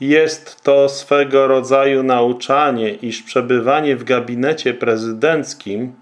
Jest to swego rodzaju nauczanie, iż przebywanie w gabinecie prezydenckim